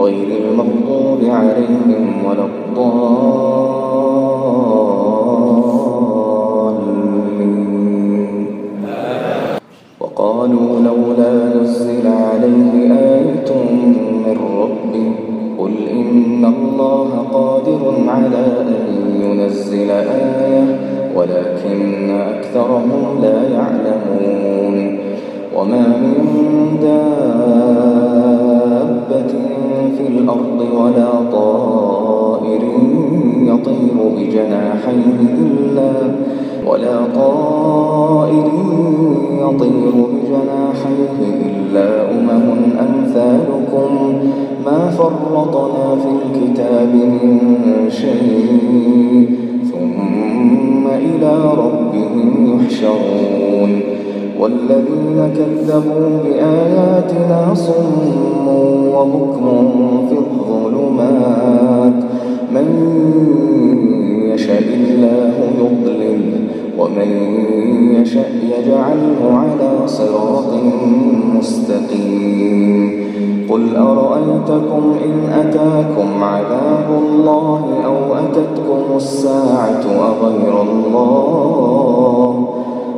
غير المغضوب عليهم ولا الضالين. وقالوا لولا نزل عليه آية من ربه قل إن الله قادر على أن ينزل آية ولكن أكثرهم لا يعلمون. وما من دابة في الأرض ولا طائر يطير بجناحيه إلا ولا طائر يطير بجناحيه إلا أمم أمثالكم ما فرطنا في الكتاب من شيء ثم إلى ربهم يحشرون والذين كذبوا بآياتنا صم وبكم في الظلمات. من يشاء الله يضلل ومن يشاء يجعله على صراط مستقيم. قل أرأيتكم إن أتاكم عذاب الله أو أتتكم الساعة أغير الله؟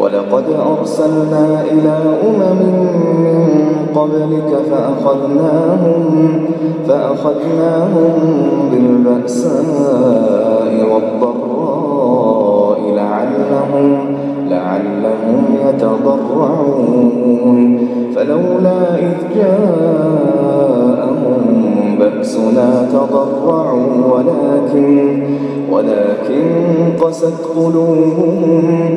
ولقد أرسلنا إلى أمم من قبلك فأخذناهم فأخذناهم بالبأساء والضراء لعلهم لعلهم يتضرعون. فلولا إذ جاءهم بأسنا تضرعوا ولكن ولكن قست قلوبهم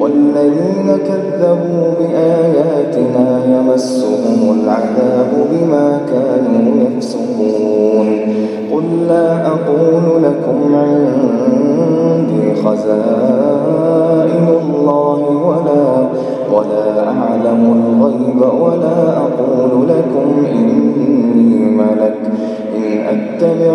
والذين كذبوا بآياتنا يمسهم العذاب بما كانوا يفسقون. قل لا أقول لكم عندي خزائن الله ولا ولا أعلم الغيب ولا أقول لكم إني ملك. إن أتبع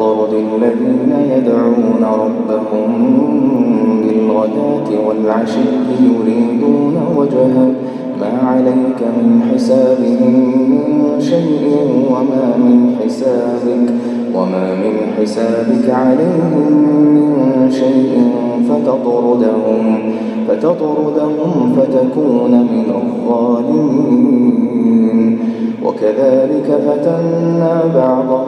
ولا تطرد الذين يدعون ربهم بالغداة والعشي يريدون وجهه. ما عليك من حسابهم من شيء وما من حسابك. وما من حسابك عليهم من شيء فتطردهم فتطردهم فتكون من الظالمين. وكذلك فتنا بعضهم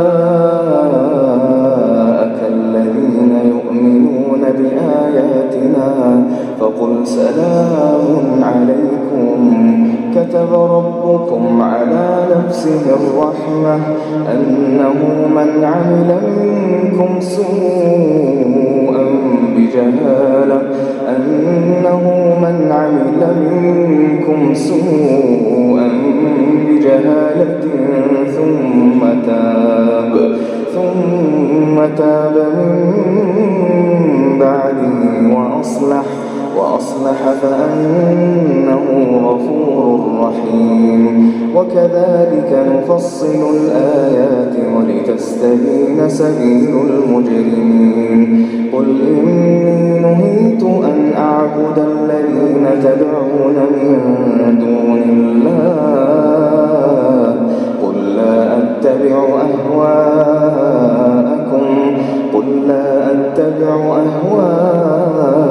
فقل سلام عليكم. كتب ربكم على نفسه الرحمة أنه من عمل منكم سوءا بجهالة أنه من عمل منكم سوءا بجهالة ثم تاب ثم تاب من بعده وأصلح. وأصلح فأنه غفور رحيم. وكذلك نفصل الآيات ولتستبين سبيل المجرمين. قل إني نهيت أن أعبد الذين تدعون من دون الله. قل لا أتبع أهواءكم. قل لا أتبع أهواءكم.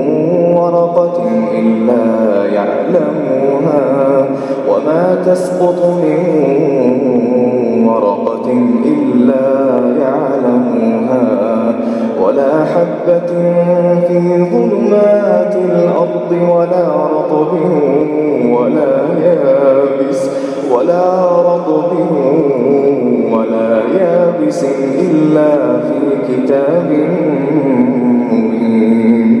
ورقة إلا يعلمها وما تسقط من ورقة إلا يعلمها ولا حبة في ظلمات الأرض ولا رطب ولا يابس ولا رطب ولا يابس إلا في كتاب مبين.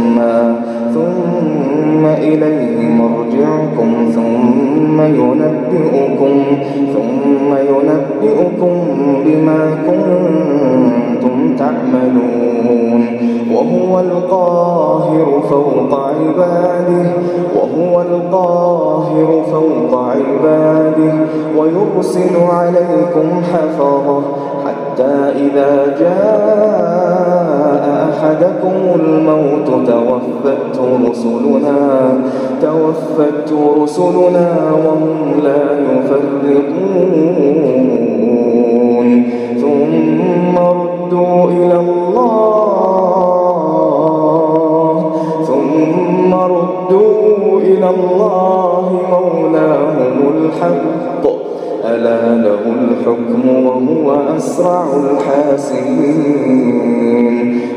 مرجعكم ثم ينبئكم ثم ينبئكم بما كنتم تعملون وهو القاهر فوق عباده وهو القاهر فوق عباده ويرسل عليكم حفظه حتى إذا جاء أحدكم الموت توفته رسلنا توفته رسلنا وهم لا يفرقون ثم ردوا إلى الله ثم ردوا إلى الله الحق. ألا له الحكم وهو أسرع الحاسبين.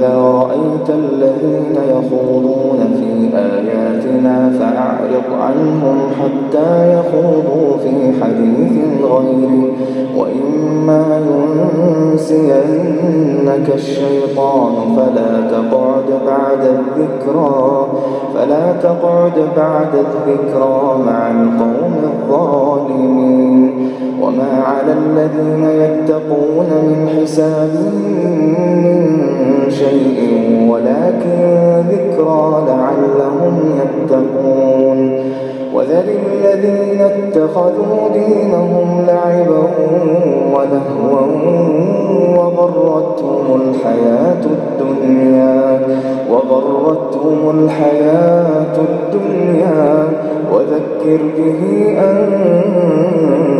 وإذا رأيت الذين يخوضون في آياتنا فأعرض عنهم حتى يخوضوا في حديث غيره. وإما ينسينك الشيطان فلا تقعد بعد الذكرى فلا تقعد بعد الذكرى مع القوم الظالمين. وما على الذين يتقون من حسابهم من شيء ولكن ذكرى لعلهم يتقون وذر الذين اتخذوا دينهم لعبا ولهوا وغرتهم الحياة الدنيا وغرتهم الحياة الدنيا. وذكر به أن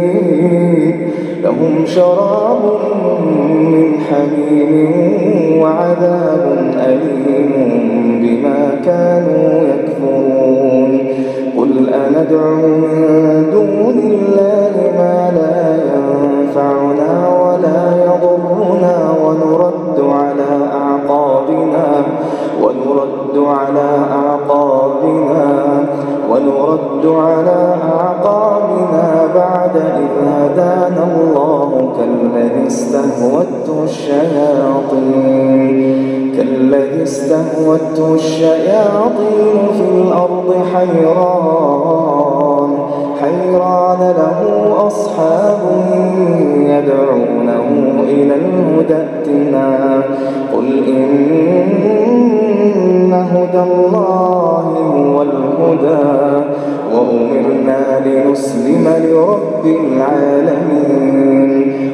لهم شراب من حميم وعذاب أليم بما كانوا يكفرون. قل أندعو من استهوته الشياطين. كالذي استهوته الشياطين في الأرض حيران. حيران له أصحاب يدعونه إلى الهدى ائتنا. قل إن هدى الله هو الهدى. وأمرنا لنسلم لرب العالمين.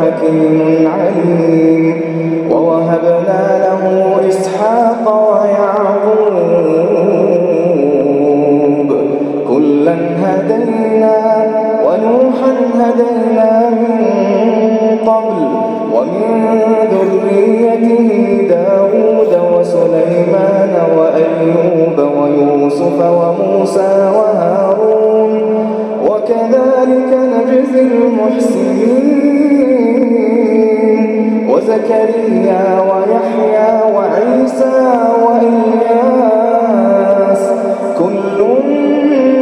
حكيم عليم ووهبنا له إسحاق ويعقوب. كلا هدينا ونوحا هدينا من قبل ومن ذريته داود وسليمان وأيوب ويوسف وموسى وهارون. وكذلك نجزي المحسنين. وزكريا ويحيى وعيسى وإلياس. كل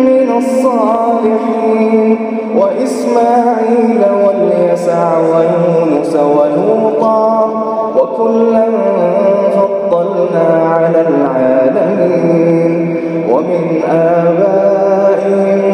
من الصالحين. وإسماعيل واليسع ويونس ولوطا. وكلا فضلنا على العالمين. ومن آبائهم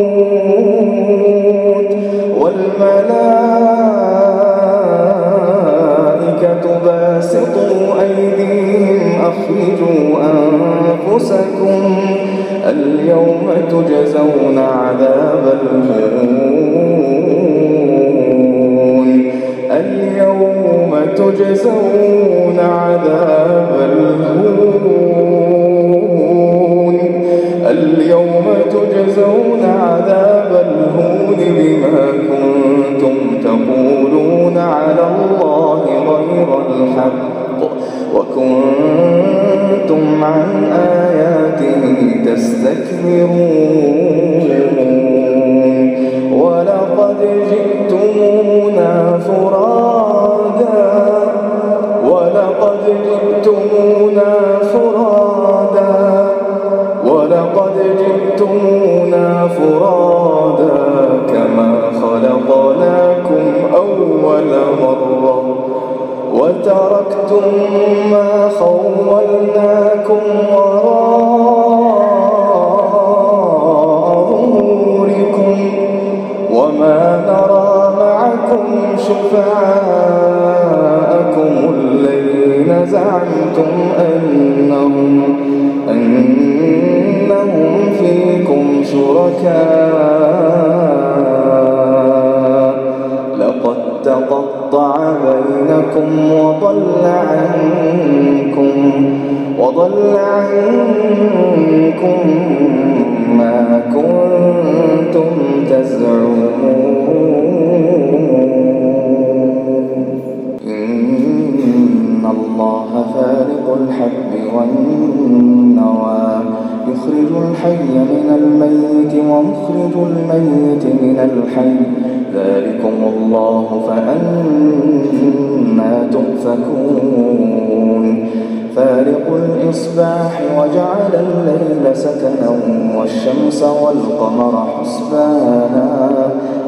والملائكة باسطوا أيديهم أخرجوا أنفسكم اليوم تجزون عذاب الهون اليوم تجزون عذاب الهون اليوم تجزون بما كنتم تقولون على الله غير الحق وكنتم عن آياته تستكبرون. وتركتم ما خولناكم وراء ظهوركم وما نرى معكم شفعاءكم الذين زعمتم أنهم أنهم فيكم شركاء. بينكم وضل عنكم وضل عنكم ما كنتم تزعمون. إن الله فارق الحب والنوى يخرج الحي من الميت ومخرج الميت من الحي. ذلكم الله فأنا تؤفكون. فارق الإصباح وجعل الليل سكنا والشمس والقمر حسبانا.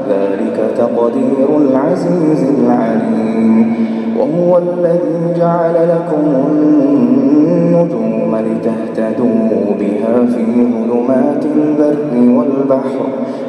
ذلك تقدير العزيز العليم. وهو الذي جعل لكم النجوم لتهتدوا بها في ظلمات البر والبحر.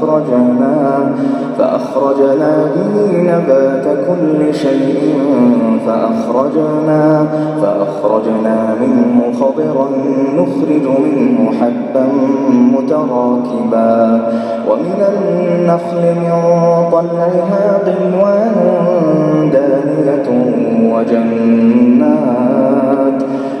فأخرجنا, فأخرجنا به نبات كل شيء فأخرجنا, فأخرجنا منه خضرا نخرج منه حبا متراكبا. ومن النخل من طلعها قنوان دانية وجنات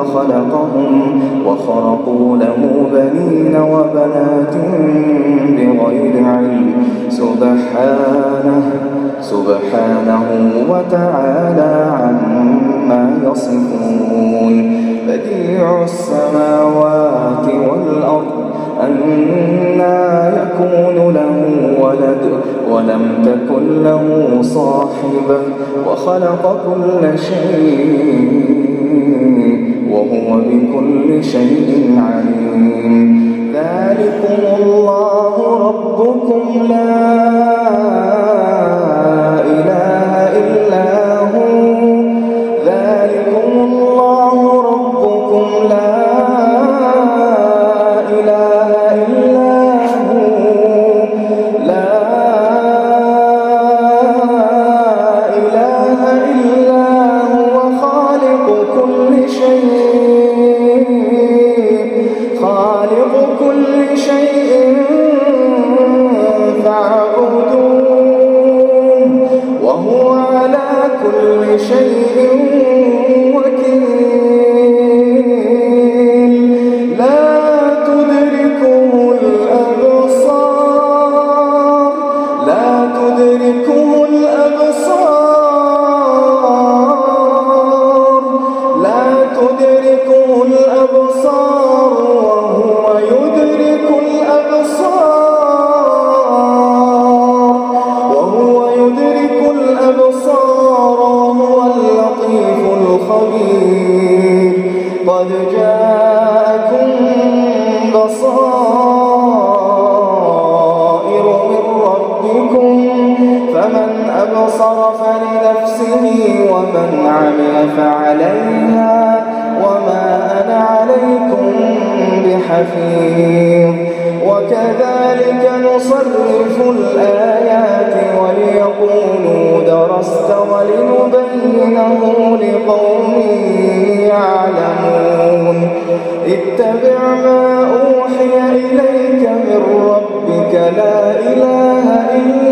وخلقهم وخرقوا له بنين وبنات بغير علم. سبحانه سبحانه وتعالى عما يصفون. بديع السماوات والأرض أنا يكون له ولد ولم تكن له صاحبة وخلق كل شيء وهو بكل شيء عليم. ذلكم الله ربكم لا اتبع ما أوحي إليك من ربك لا إله إلا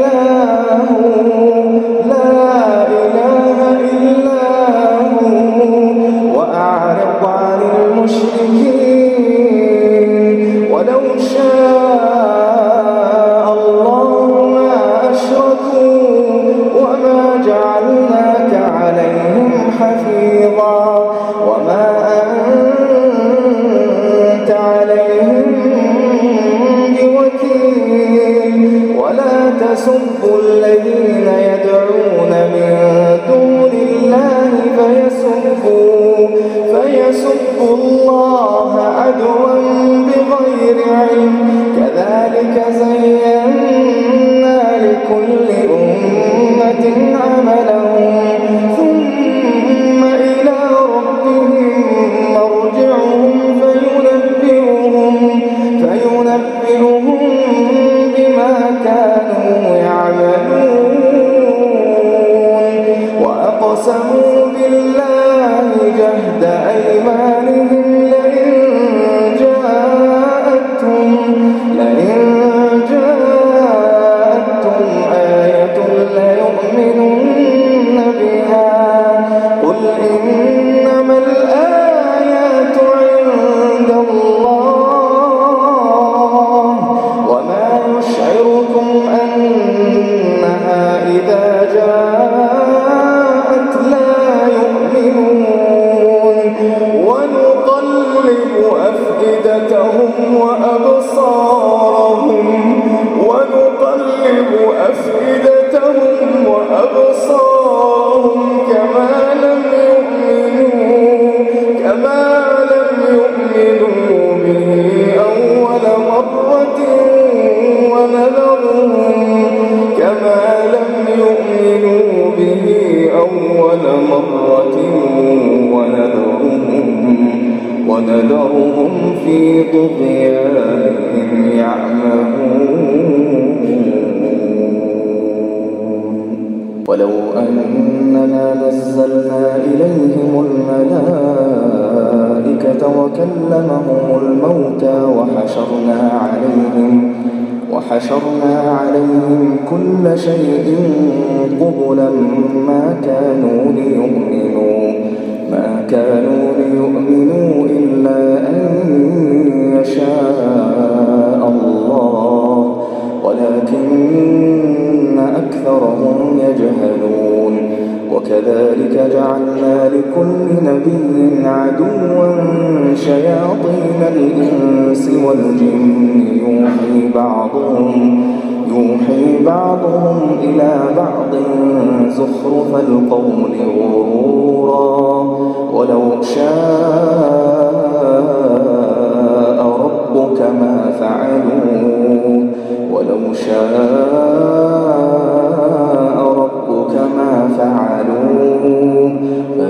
جعلنا لكل نبي عدوا شياطين الإنس والجن. يوحي بعضهم يوحي بعضهم إلى بعض زخرف القول غرورا. ولو شاء ربك ما فعلوا. ولو شاء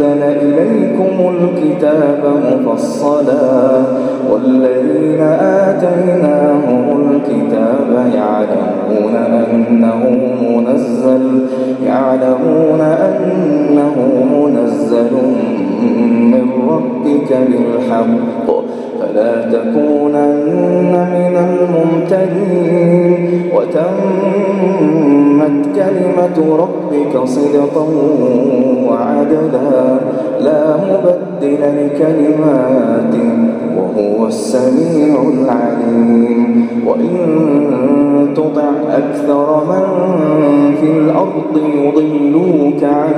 إليكم الكتاب مفصلا والذين آتيناهم الكتاب يعلمون أنه منزل يعلمون أنه منزل من ربك بالحق. فلا تكونن من الممتدين وتمت كلمة ربك صدقا وعدلا. لا مبدل لكلماته وهو السميع العليم. وإن تطع أكثر من في الأرض يضلوك عن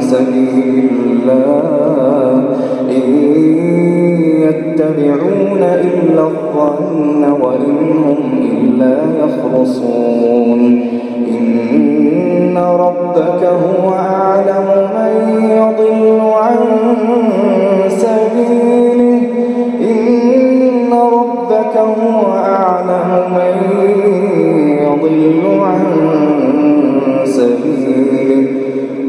سبيل الله. إن يتبعون إلا الظن وإن هم إلا يخرصون. إن ربك هو أعلم من يضل عن سبيله. إن ربك هو أعلم من يضل عن سبيله.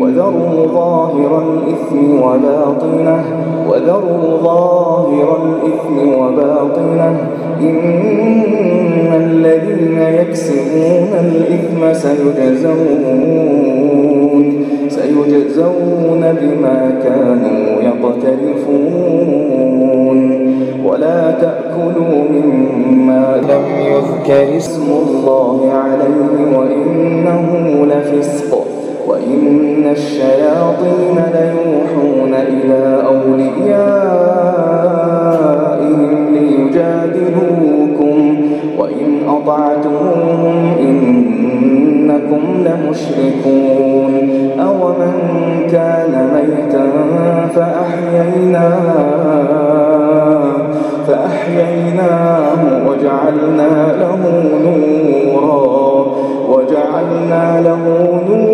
وذروا ظاهر الإثم وباطنه وذروا ظاهر الإثم وباطنه. إن الذين يكسبون الإثم سيجزون سيجزون بما كانوا يقترفون. ولا تأكلوا مما لم يذكر اسم الله عليه وإنه لفسق. وإن الشياطين ليوحون إلى أوليائهم ليجادلوكم وإن أطعتموهم إنكم لمشركون أومن كان ميتا فأحييناه فأحييناه وجعلنا له نورا وجعلنا له نورا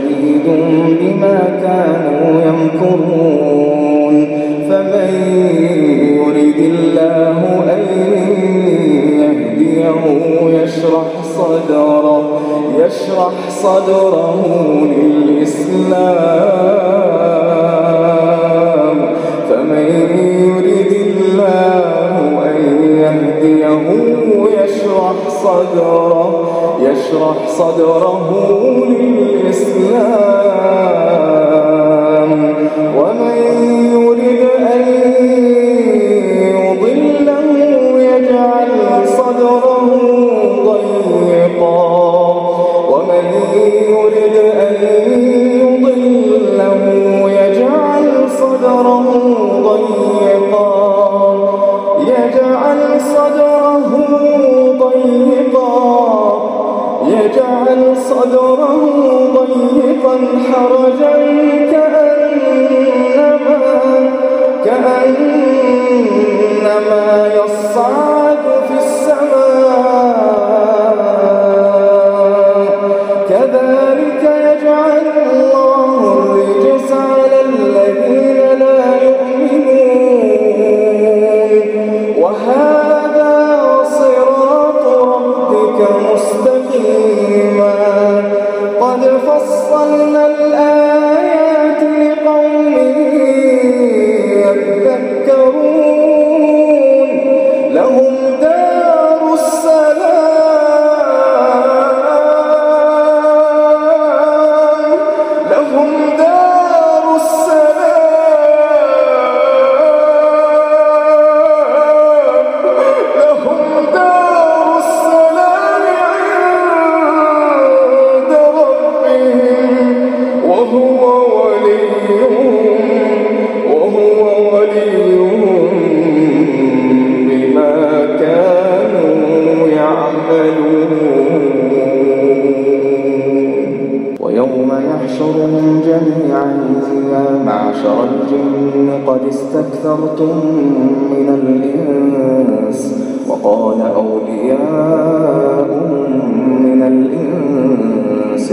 بما كانوا يمكرون. فمن يريد الله أن يهديه يشرح صدره يشرح صدره للإسلام. فمن يريد الله أن يهديه يشرح صدره يشرح صدره للإسلام. ومن يريد أن يضله يجعل صدره ضيقا. ومن يرد أن يضله يجعل صدره ضيقا. يجعل صدره ضيقا. يجعل صدره حرجا كأنما كأنما يصعد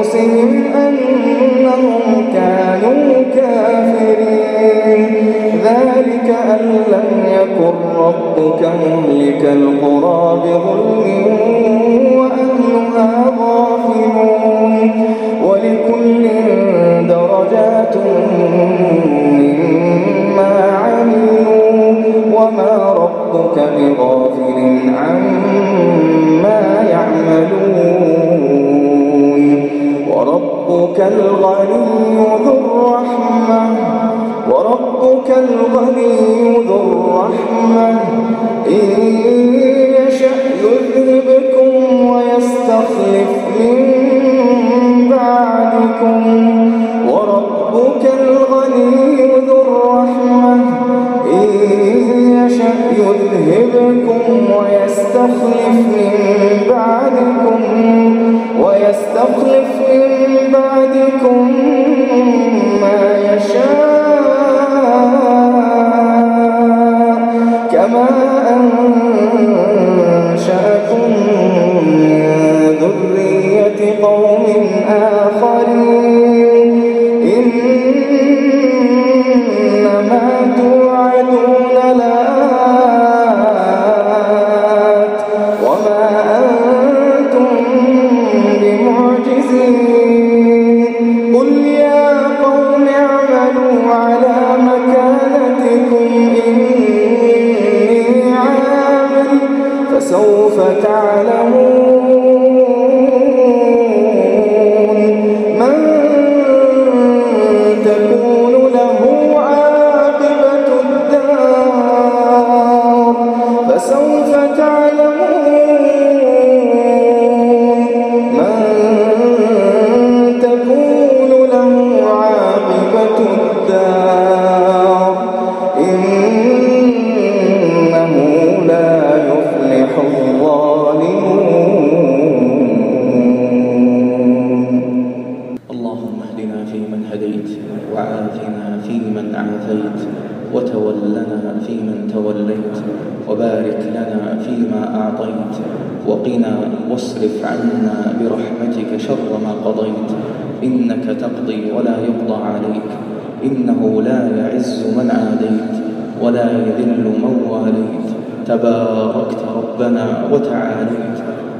أنفسهم أنهم كانوا كافرين. ذلك أن لم يكن ربك مهلك القرى بظلم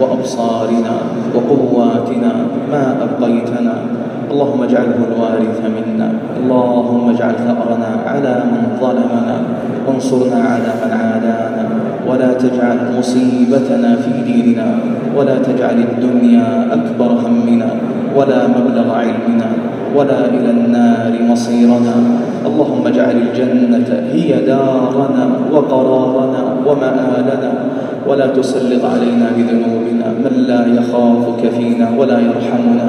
وأبصارنا وقواتنا ما أبقيتنا. اللهم اجعله الوارث منا. اللهم اجعل ثأرنا على من ظلمنا. وانصرنا على من عادانا. ولا تجعل مصيبتنا في ديننا. ولا تجعل الدنيا أكبر همنا. ولا مبلغ علمنا. ولا إلى النار مصيرنا. اللهم اجعل الجنة هي دارنا وقرارنا ومآلنا. ولا تسلط علينا بذنوبنا من لا يخافك فينا ولا يرحمنا.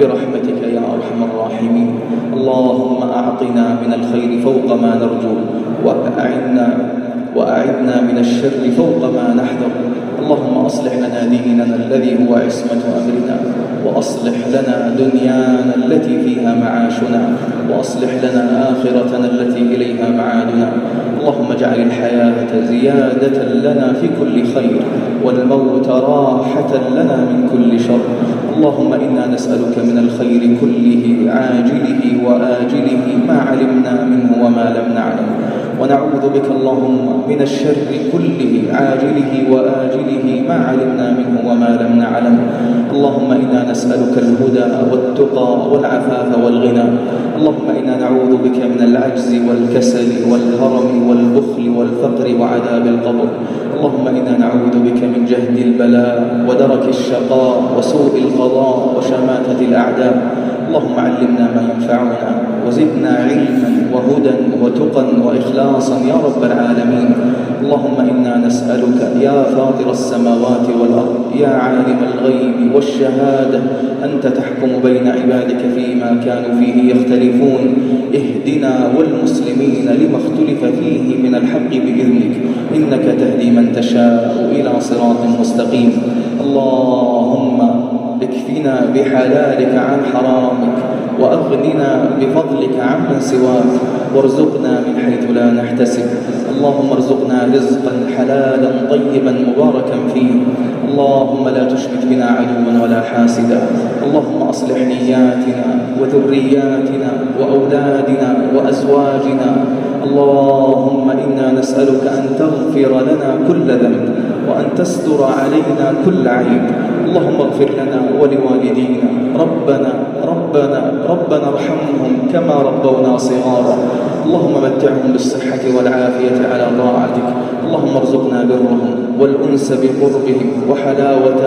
برحمتك يا أرحم الراحمين. اللهم أعطنا من الخير فوق ما نرجو وأعنا وأعدنا من الشر فوق ما نحذر. اللهم أصلح لنا ديننا الذي هو عصمة أمرنا وأصلح لنا دنيانا التي فيها معاشنا وأصلح لنا آخرتنا التي إليها معادنا. اللهم اجعل الحياة زيادة لنا في كل خير والموت راحة لنا من كل شر. اللهم إنا نسألك من الخير كله عاجله وآجله ما علمنا منه وما لم نعلم ونعوذ بك اللهم من الشر كله عاجله وآجله ما علمنا منه وما لم نعلم. اللهم إنا نسألك الهدى والتقى والعفاف والغنى. اللهم إنا نعوذ بك من العجز والكسل والهرم والبخل والفقر وعذاب القبر. اللهم إنا نعوذ بك من جهد البلاء ودرك الشقاء وسوء القضاء وشماتة الأعداء. اللهم علمنا ما ينفعنا وزدنا علما وهدى وتقا وإخلاصا يا رب العالمين. اللهم إنا نسألك يا فاطر السماوات والأرض يا عالم الغيب والشهادة أنت تحكم بين عبادك فيما كانوا فيه يختلفون. اهدنا والمسلمين لما اختلف فيه من الحق بإذنك إنك تهدي من تشاء إلى صراط مستقيم. اللهم اكفنا بحلالك عن حرامك وأغننا بفضلك عمن سواك وارزقنا من حيث لا نحتسب. اللهم ارزقنا رزقا حلالا طيبا مباركا فيه. اللهم لا تشمت بنا عدوا ولا حاسدا. اللهم أصلح نياتنا وذرياتنا وأولادنا وأزواجنا. اللهم إنا نسألك أن تغفر لنا كل ذنب وأن تستر علينا كل عيب. اللهم اغفر لنا ولوالدينا. ربنا ربنا ربنا ارحمهم كما ربونا صغارا. اللهم متعهم بالصحة والعافية على طاعتك. اللهم ارزقنا برهم والأنس بقربهم وحلاوة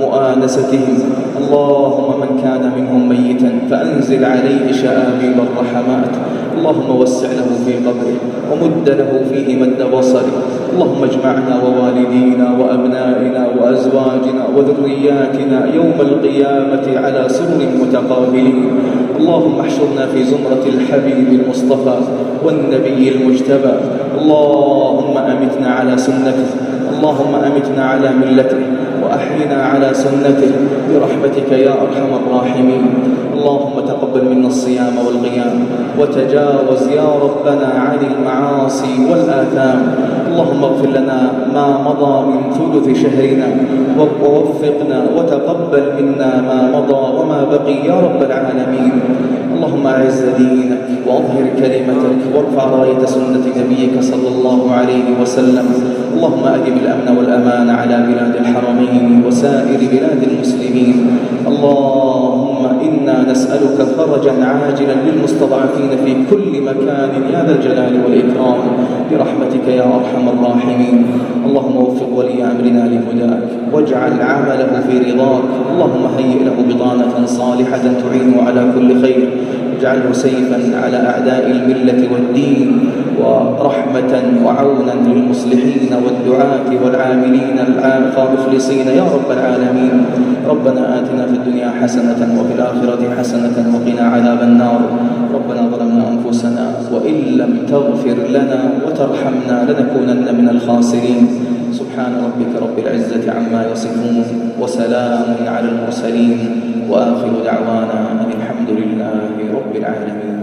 مؤانستهم. اللهم من كان منهم ميتا فأنزل عليه شآبيب الرحمات. اللهم وسع له في قبره ومد له فيه مد بصره. اللهم اجمعنا ووالدينا وأبنائنا وأزواجنا وذرياتنا يوم القيامة على سر متقابلين. اللهم احشرنا في زمرة الحبيب المصطفى والنبي المجتبى. اللهم أمتنا على سنته. اللهم أمتنا على ملته. وأحينا على سنته برحمتك يا أرحم الراحمين. اللهم تقبل منا الصيام والقيام وتجاوز يا ربنا عن المعاصي والآثام. اللهم اغفر لنا ما مضى من ثلث شهرنا ووفقنا وتقبل منا ما مضى وما بقي يا رب العالمين. اللهم أعز دينك وأظهر كلمتك وارفع راية سنة نبيك صلى الله عليه وسلم. اللهم أدم الأمن والأمان على بلاد الحرمين. وسائر بلاد المسلمين. اللهم إنا نسألك فرجا عاجلا للمستضعفين في كل مكان. يا ذا الجلال والإكرام برحمتك يا أرحم الراحمين. اللهم وفق ولي أمرنا لهداك. واجعل عمله في رضاك. اللهم هيئ له بطانة صالحة تعين على كل خير. اجعله سيفا على أعداء الملة والدين ورحمة وعونا للمصلحين والدعاة والعاملين المخلصين يا رب العالمين ربنا آتنا في الدنيا حسنة وفي الآخرة حسنة وقنا عذاب النار. ربنا ظلمنا أنفسنا وإن لم تغفر لنا وترحمنا لنكونن من الخاسرين. سبحان ربك رب العزة عما يصفون وسلام على المرسلين. وآخر دعوانا أن الحمد العالمين.